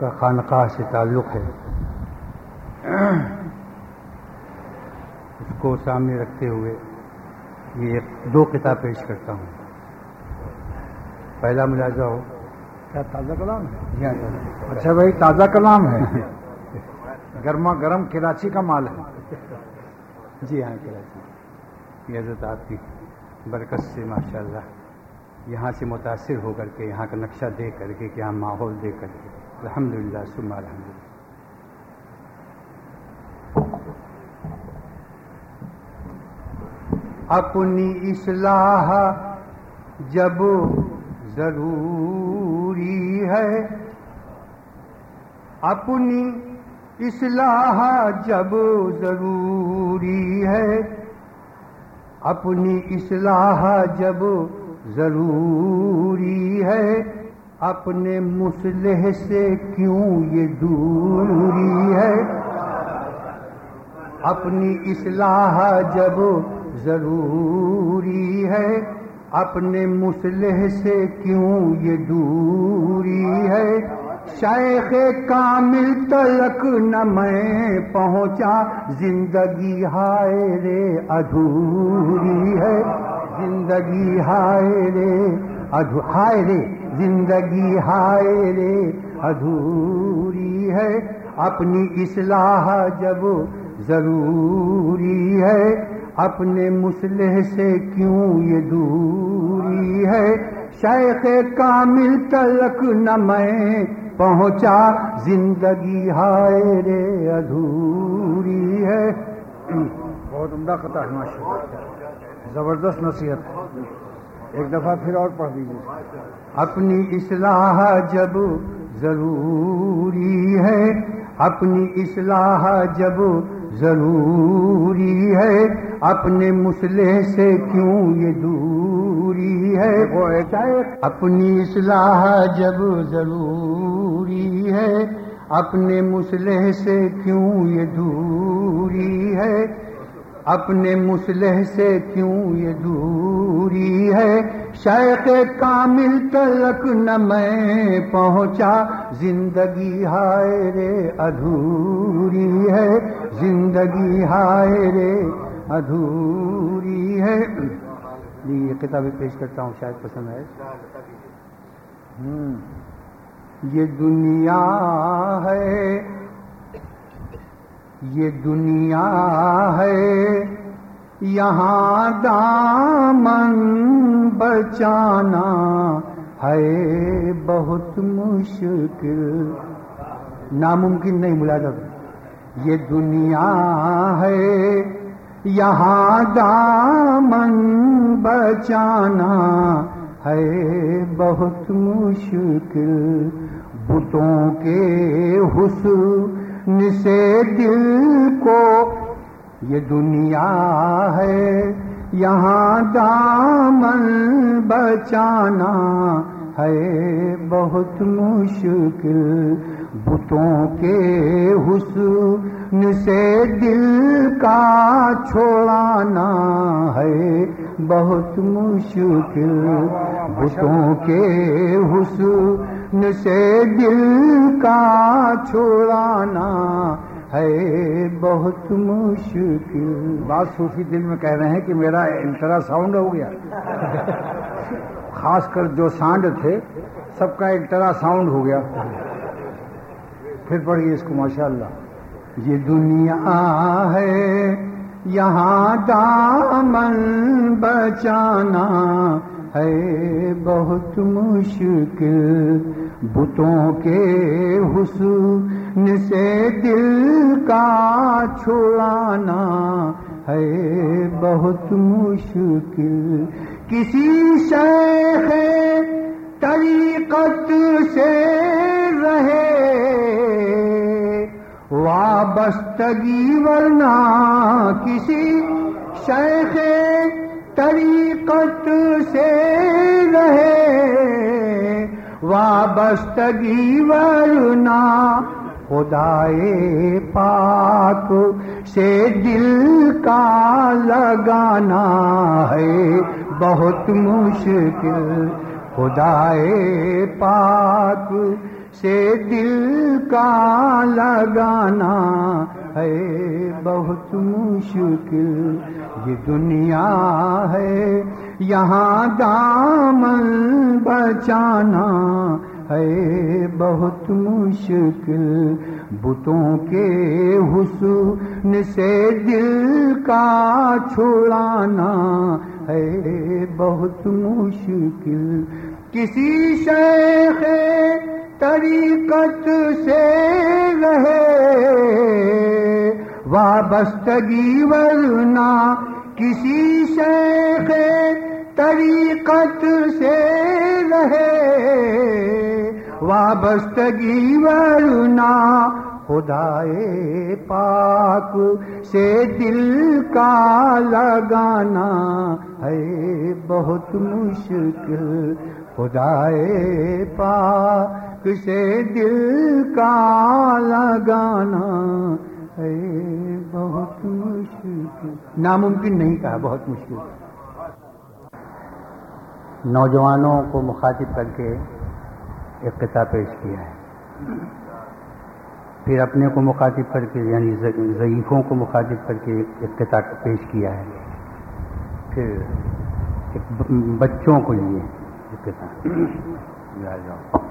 کا خانقاہ سے تعلق ہے۔ اس کو سامنے رکھتے ہوئے یہ دو کتاب پیش کرتا ہوں۔ پہلا ملازہ ہو۔ کیا تازہ کلام ہے؟ جی ہاں اچھا بھائی تازہ کلام ہے۔ گرما گرم کراچی کا مال ہے۔ جی ہاں کراچی۔ یہ حضرت آپ کی برکت سے ماشاء اللہ یہاں سے متاثر ہو کر کے یہاں کا نقشہ دیکھ کر کے یہاں ماحول دیکھ کر کے۔ الحمد للہ سما الحمد للہ۔ اپنی اصلاح جب ضروری ہے، اپنی اصلاح جب ضروری ہے، اپنی اصلاح جب ضروری ہے۔ اپنے مسلح سے کیوں یہ دوری ہے؟ اپنی اصلاح جب ضروری ہے، اپنے مسلح سے کیوں یہ دوری ہے؟ شیخ کامل تلک نہ میں پہنچا، زندگی ہائے رے ادھوری ہے۔ زندگی ہائے رے ادھو ہائے رے زندگی ہائے رے ادھوری ہے اپنی اصلاح جب ضروری ہے اپنے مسلح سے کیوں یہ دوری ہے شیخ کامل تلک نہ میں پہنچا زندگی ہائے رے ادھوری ہے بہت عمدہ قطع ہے ماشاء زبردست نصیحت ایک دفعہ پھر اور پڑھ دیجیے اپنی اصلاح جب ضروری ہے اپنی اصلاح جب ضروری ہے اپنے مسلح سے کیوں یہ دوری ہے؟ اپنی اصلاح جب ضروری ہے اپنے مسلح سے کیوں یہ دوری ہے؟ اپنے مسلح سے کیوں یہ دوری ہے؟ شیخ کامل تلک نہ میں پہنچا۔ زندگی ہائے رے ادھوری ہے۔ زندگی ہائے رے ادھوری ہے۔ جی، یہ کتابیں پیش کرتا ہوں، شاید پسند ہے یہ دنیا ہے۔ یہ دنیا ہے، یہاں دامن بچانا ہے، بہت مشکل۔ ناممکن نہیں، ملازم۔ یہ دنیا ہے، یہاں دامن بچانا ہے، بہت مشکل۔ بتوں کے حسن سے دل کو، یہ دنیا ہے، یہاں دامن بچانا ہے۔ بہت مشکل بتوں کے حسن سے دل کا چھوڑانا ہے۔ بہت مشکل بتوں کے حسن سے دل کا چھوڑانا ہے بہت مشکل۔ بعض صوفی دل میں کہہ رہے ہیں کہ میرا انٹرا ساؤنڈ ہو گیا۔ خاص کر جو سانڈ تھے، سب کا انٹرا ساؤنڈ ہو گیا۔ پھر پڑھیے اس کو ماشاء اللہ یہ دنیا ہے یہاں دامن بچانا ہے بہت مشکل۔ بتوں کے حسن سے دل کا چھڑانا ہے بہت مشکل۔ کسی شیخ طریقت سے وابستگی ورنہ کسی شیخ طریقت سے رہے۔ وابستگی ورنہ خدائے پاک سے دل کا لگانا ہے۔ بہت مشکل خدائے پاک سے دل کا لگانا ہے بہت مشکل۔ یہ دنیا ہے، یہاں دامن بچانا ہے بہت مشکل۔ بتوں کے حسن سے دل کا چھڑانا ہے بہت مشکل۔ کسی شیخ طریقت سے رہے، وابستگی ورنہ کسی شیخ طریقت سے رہے، وابستگی ورنہ خدائے پاک سے دل کا لگانا ہے بہت مشکل، خدائے پاک سے دل کا لگانا ہے، بہت مشکل۔ ناممکن نہیں کہا، بہت مشکل۔ نوجوانوں کو مخاطب کر کے ایک کتاب پیش کیا ہے۔ پھر اپنے کو مخاطب کر کے یعنی ضعیفوں کو مخاطب کر کے ایک کتاب پیش کیا ہے۔ پھر ایک بچوں کو لیے ایک کتاب جی، جاؤ۔